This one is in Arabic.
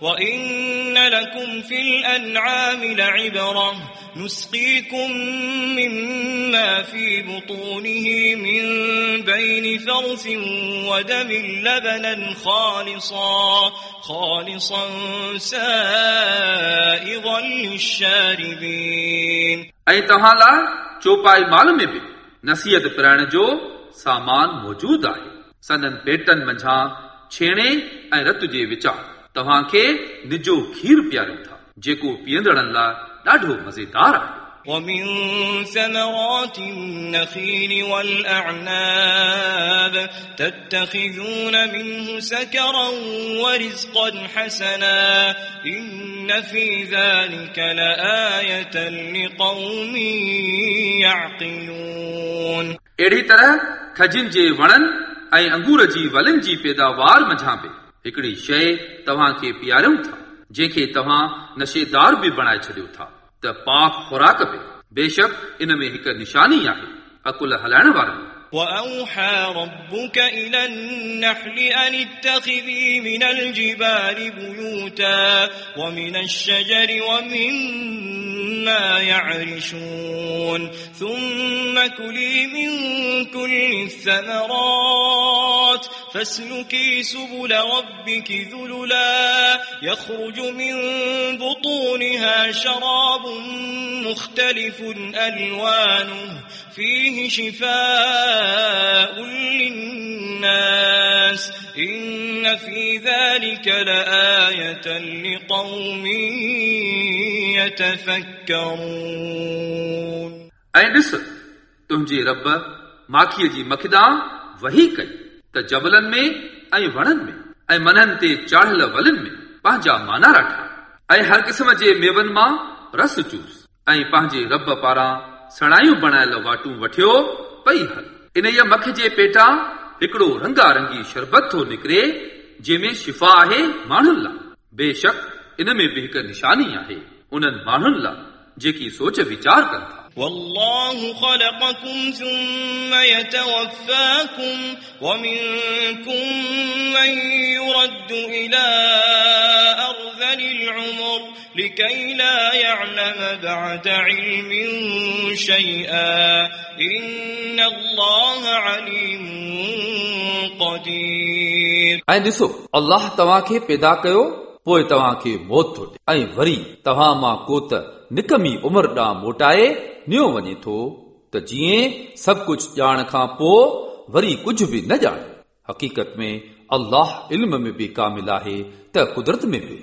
وإن لكم في الأنعام لعبرة نسقيكم مما في بطونه من بين فرث ودم لبنا خالصا خالصا سائغا للشاربين ऐं तव्हां लाइ चौपाई माल में बि नसीहत पिराइण जो सामान मौजूदु आहे सदन पेटनि मंझां छेणे ऐं रत जे विचां तव्हांखे निजो खीर पीआरियूं था जेको पीअंदड़नि लाइ ॾाढो मज़ेदार आहे ومن ثمرات النخيل والأعناب تتخذون منه سكرا ورزقا حسنا إن في ذلك لآية لقوم يعقلون अहिड़ी तरह खजिन जे वणनि ऐं अंगूर जी वलिन जी पैदावार मंझां बि हिकिड़ी शइ तव्हांखे पीआरियूं था जंहिंखे तव्हां नशेदार बि बणाए छॾियो था त पाक खुराक बि बेशक इन में हिकु निशानी आहे अकुल हलाइण वारनि وأوحى ربك إلى النحل أن اتخذي من الجبال بيوتا ومن الشجر ومما يعرشون ثم كلي من كل الثمرات فاسلكي سبل ربك ذللا يخرج من بطونها شراب مختلف ألوانه فيه شفاء للناس إن في ذلك لآية لقوم يتفكرون ऐं ॾिस तुंहिंजे रब माखीअ जी मखिदा वही कई ته جبلن ۾۽ وڻن ۾۽ منن تي چاڙهيل ولن ۾ پنهنجا مانارا ٺاهي ۽ هر قسم جي ميون مان رس چوس ۽ پنهنجي رب پاران سڻايون بڻايل واٽون وٺيو پئي هل. ان مک جي پيٽان هڪڙو رنگارنگي شربت ٿو نڪري جنهن ۾ شفا آهي ماڻهن لاءِ. بيشڪ ان ۾ به هڪ نشاني آهي. انهن ماڻهن لاءِ جيڪي سوچ ويچار ڪن ٿا والله خلقكم ثم يتوفاكم ومنكم من يرد إلى أرذل العمر لكي لا يعلم بعد علم شيئا إن الله عليم قدير ऐं ॾिसो अल्लाह तव्हांखे पैदा कयो पोइ तव्हांखे मौत थो ॾे ऐं वरी तव्हां माँ को त निकमी उमिरि ॾांहुं मोटाए नियो वञे थो। त जीअं सभु कुझु ॼाण खां पोइ वरी कुझु बि न ॼाणे। हक़ीक़त में अल्लाह इल्म में बि कामिल आहे, त कुदरत में बि।